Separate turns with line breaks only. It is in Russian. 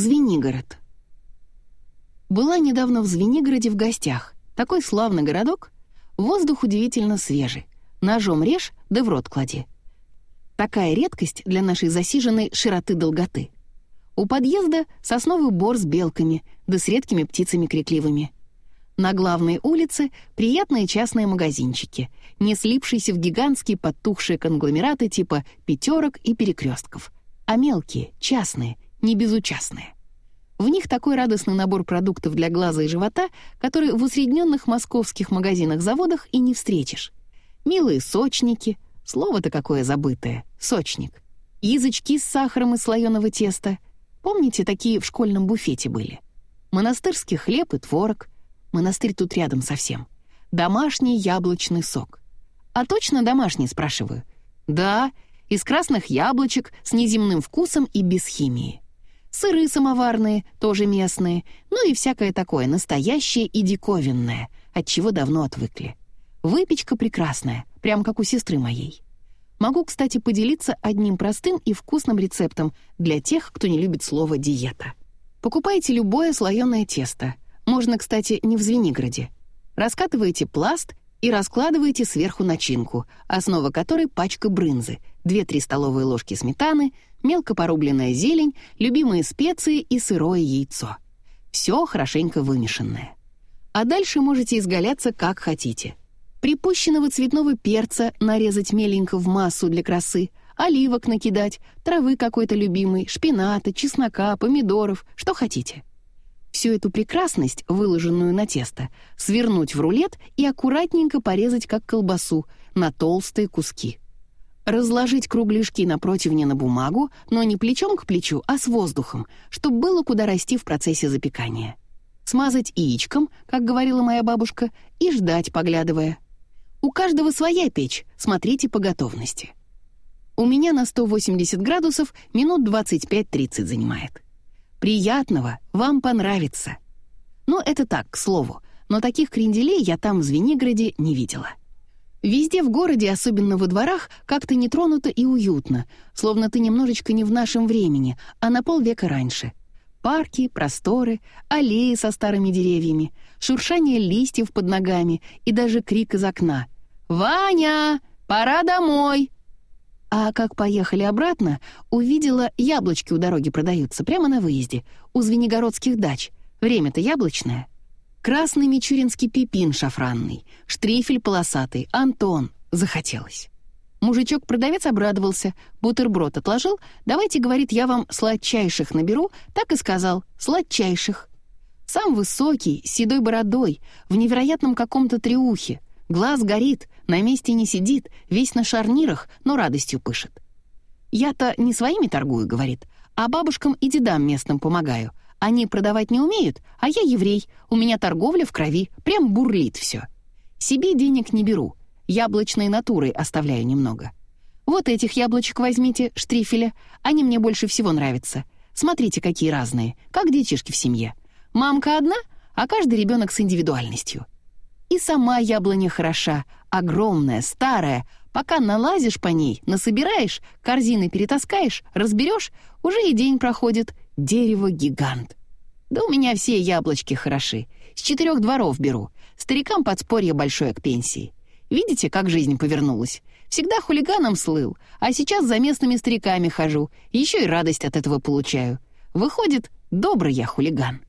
Звенигород. Была недавно в Звенигороде в гостях. Такой славный городок. Воздух удивительно свежий. Ножом режь, да в рот клади. Такая редкость для нашей засиженной широты-долготы. У подъезда сосновый бор с белками, да с редкими птицами крикливыми. На главной улице приятные частные магазинчики, не слипшиеся в гигантские подтухшие конгломераты типа «пятерок» и «перекрестков», а мелкие, частные, не безучастные. В них такой радостный набор продуктов для глаза и живота, который в усредненных московских магазинах-заводах и не встретишь. Милые сочники, слово-то какое забытое, сочник. Язычки с сахаром из слоеного теста. Помните, такие в школьном буфете были? Монастырский хлеб и творог. Монастырь тут рядом совсем. Домашний яблочный сок. А точно домашний, спрашиваю? Да, из красных яблочек с неземным вкусом и без химии сыры самоварные, тоже местные, ну и всякое такое настоящее и диковинное, от чего давно отвыкли. Выпечка прекрасная, прям как у сестры моей. Могу, кстати, поделиться одним простым и вкусным рецептом для тех, кто не любит слово «диета». Покупайте любое слоеное тесто. Можно, кстати, не в Звенигороде. Раскатываете пласт и раскладываете сверху начинку, основа которой пачка брынзы, 2-3 столовые ложки сметаны, мелко порубленная зелень, любимые специи и сырое яйцо. Все хорошенько вымешанное. А дальше можете изгаляться как хотите. Припущенного цветного перца нарезать меленько в массу для красы, оливок накидать, травы какой-то любимой, шпината, чеснока, помидоров, что хотите. Всю эту прекрасность, выложенную на тесто, свернуть в рулет и аккуратненько порезать как колбасу на толстые куски. Разложить кругляшки на противне на бумагу, но не плечом к плечу, а с воздухом, чтобы было куда расти в процессе запекания. Смазать яичком, как говорила моя бабушка, и ждать, поглядывая. У каждого своя печь, смотрите по готовности. У меня на 180 градусов минут 25-30 занимает. Приятного, вам понравится. Ну, это так, к слову, но таких кренделей я там в Звенигороде не видела. Везде в городе, особенно во дворах, как-то нетронуто и уютно, словно ты немножечко не в нашем времени, а на полвека раньше. Парки, просторы, аллеи со старыми деревьями, шуршание листьев под ногами и даже крик из окна. «Ваня, пора домой!» А как поехали обратно, увидела, яблочки у дороги продаются прямо на выезде, у Звенигородских дач. Время-то яблочное. Красный мичуринский пепин шафранный, штрифель полосатый, Антон. Захотелось. Мужичок-продавец обрадовался, бутерброд отложил. «Давайте, — говорит, — я вам сладчайших наберу». Так и сказал, сладчайших. Сам высокий, с седой бородой, в невероятном каком-то триухе. Глаз горит, на месте не сидит, весь на шарнирах, но радостью пышет. «Я-то не своими торгую», — говорит, «а бабушкам и дедам местным помогаю. Они продавать не умеют, а я еврей, у меня торговля в крови, прям бурлит все. Себе денег не беру, яблочной натурой оставляю немного. Вот этих яблочек возьмите, штрифеля, они мне больше всего нравятся. Смотрите, какие разные, как детишки в семье. Мамка одна, а каждый ребенок с индивидуальностью. И сама яблоня хороша, огромная, старая. Пока налазишь по ней, насобираешь, корзины перетаскаешь, разберешь, уже и день проходит. Дерево-гигант. Да у меня все яблочки хороши. С четырех дворов беру. Старикам подспорье большое к пенсии. Видите, как жизнь повернулась? Всегда хулиганом слыл, а сейчас за местными стариками хожу. Еще и радость от этого получаю. Выходит, добрый я хулиган.